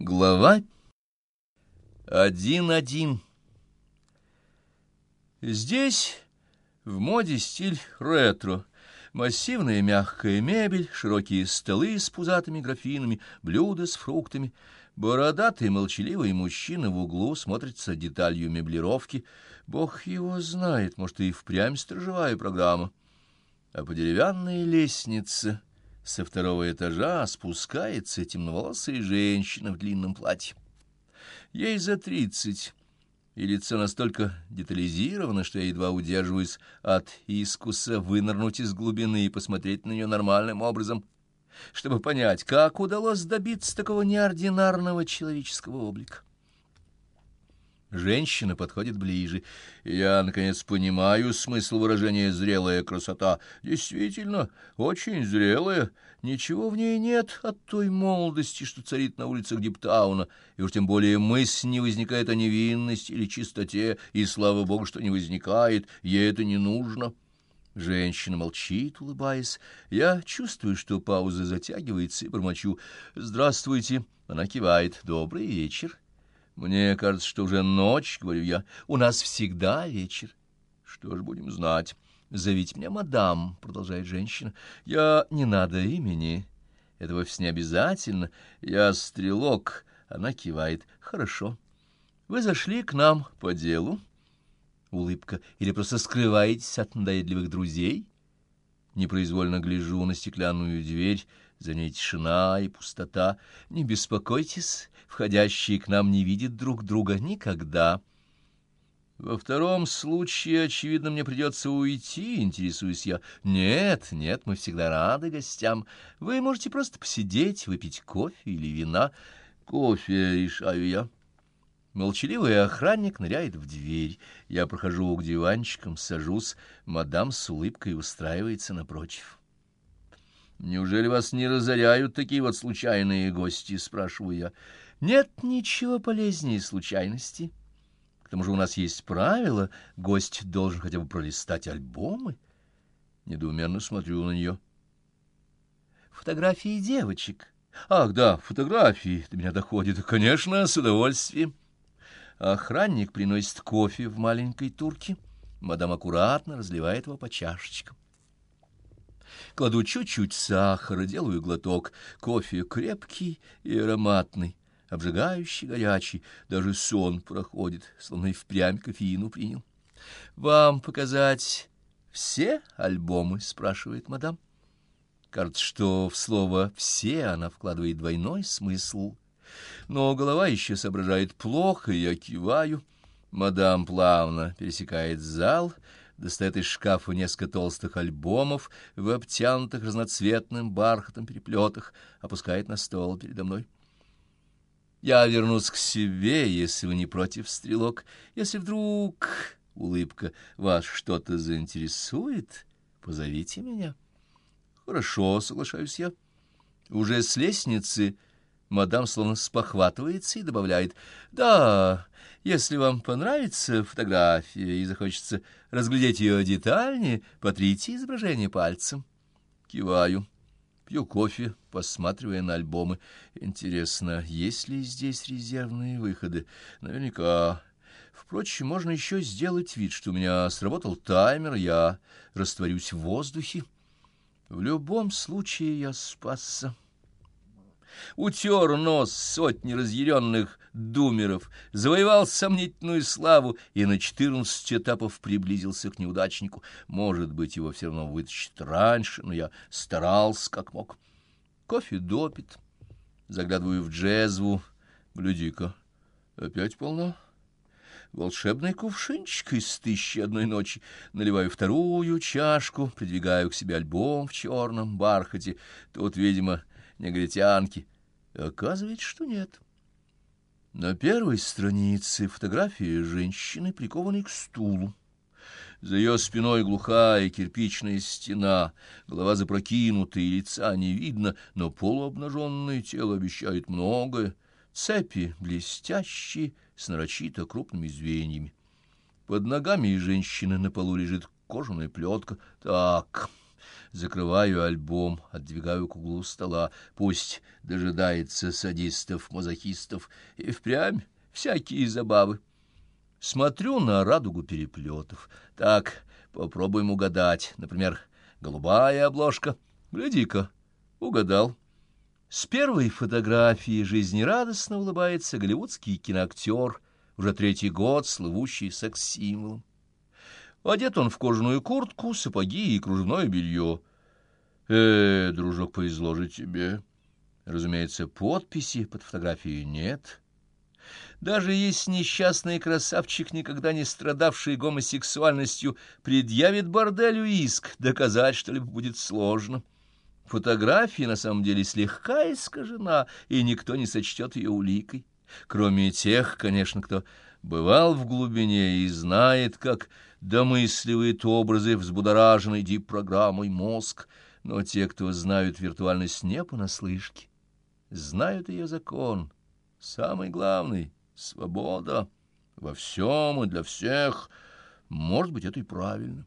Глава один-один Здесь в моде стиль ретро. Массивная мягкая мебель, широкие столы с пузатыми графинами, блюда с фруктами. Бородатый молчаливый мужчина в углу смотрится деталью меблировки. Бог его знает, может, и впрямь сторожевая программа. А по деревянной лестнице со второго этажа спускается темноволосая женщина в длинном платье. Ей за тридцать, и лицо настолько детализировано, что я едва удерживаюсь от искуса вынырнуть из глубины и посмотреть на нее нормальным образом, чтобы понять, как удалось добиться такого неординарного человеческого облика. Женщина подходит ближе. Я, наконец, понимаю смысл выражения «зрелая красота». Действительно, очень зрелая. Ничего в ней нет от той молодости, что царит на улицах Диптауна, и уж тем более мысль не возникает о невинности или чистоте, и, слава богу, что не возникает, ей это не нужно. Женщина молчит, улыбаясь. Я чувствую, что пауза затягивается, и бормочу «Здравствуйте». Она кивает «Добрый вечер». Мне кажется, что уже ночь, — говорю я. У нас всегда вечер. Что ж, будем знать. Зовите меня мадам, — продолжает женщина. Я не надо имени. Это вовсе не обязательно. Я стрелок. Она кивает. Хорошо. Вы зашли к нам по делу? Улыбка. Или просто скрываетесь от надоедливых друзей? Непроизвольно гляжу на стеклянную дверь, за ней тишина и пустота. Не беспокойтесь, входящие к нам не видят друг друга никогда. Во втором случае, очевидно, мне придется уйти, интересуюсь я. Нет, нет, мы всегда рады гостям. Вы можете просто посидеть, выпить кофе или вина. Кофе, решаю я. Молчаливый охранник ныряет в дверь. Я прохожу к диванчикам, сажусь. Мадам с улыбкой устраивается напротив. «Неужели вас не разоряют такие вот случайные гости?» — спрашиваю я. «Нет ничего полезнее случайности. К тому же у нас есть правило, гость должен хотя бы пролистать альбомы». Недоуменно смотрю на нее. «Фотографии девочек». «Ах, да, фотографии. До меня доходит. Конечно, с удовольствием». Охранник приносит кофе в маленькой турке. Мадам аккуратно разливает его по чашечкам. Кладу чуть-чуть сахара, делаю глоток. Кофе крепкий и ароматный, обжигающий, горячий. Даже сон проходит, словно и впрямь кофеину принял. «Вам показать все альбомы?» — спрашивает мадам. Кажется, что в слово «все» она вкладывает двойной смысл — но голова еще соображает плохо, я киваю. Мадам плавно пересекает зал, достает из шкафа несколько толстых альбомов в обтянутых разноцветным бархатом переплетах, опускает на стол передо мной. Я вернусь к себе, если вы не против, стрелок. Если вдруг, улыбка, вас что-то заинтересует, позовите меня. Хорошо, соглашаюсь я. Уже с лестницы Мадам словно спохватывается и добавляет, «Да, если вам понравится фотография и захочется разглядеть ее детальнее, потрите изображение пальцем». Киваю, пью кофе, посматривая на альбомы. Интересно, есть ли здесь резервные выходы? Наверняка. Впрочем, можно еще сделать вид, что у меня сработал таймер, я растворюсь в воздухе. В любом случае я спасся утер нос сотни разъяренных думеров, завоевал сомнительную славу и на четырнадцать этапов приблизился к неудачнику. Может быть, его все равно вытащит раньше, но я старался как мог. Кофе допит. Заглядываю в джезву. Гляди-ка, опять полно. Волшебный кувшинчик из тысячи одной ночи. Наливаю вторую чашку, придвигаю к себе альбом в черном бархате. Тут, видимо, негритянки. Оказывается, что нет. На первой странице фотография женщины, прикованной к стулу. За ее спиной глухая кирпичная стена, голова запрокинута и лица не видно, но полуобнаженное тело обещает многое. Цепи блестящие, с нарочито крупными звеньями. Под ногами женщины на полу лежит кожаная плетка. Так, Закрываю альбом, отдвигаю к углу стола. Пусть дожидается садистов-мазохистов. И впрямь всякие забавы. Смотрю на радугу переплетов. Так, попробуем угадать. Например, голубая обложка. Гляди-ка, угадал. С первой фотографии жизнерадостно улыбается голливудский киноактер, уже третий год слывущий секс-символом. Одет он в кожаную куртку, сапоги и кружевное белье. Э, дружок, повезло же тебе. Разумеется, подписи под фотографией нет. Даже если несчастный красавчик, никогда не страдавший гомосексуальностью, предъявит борделю иск, доказать что-либо будет сложно. Фотография на самом деле слегка искажена, и никто не сочтет ее уликой. Кроме тех, конечно, кто бывал в глубине и знает, как домысливает образы взбудораженной дип-программой мозг, но те, кто знают виртуальность не понаслышке, знают ее закон, самый главный — свобода во всем и для всех. Может быть, это и правильно.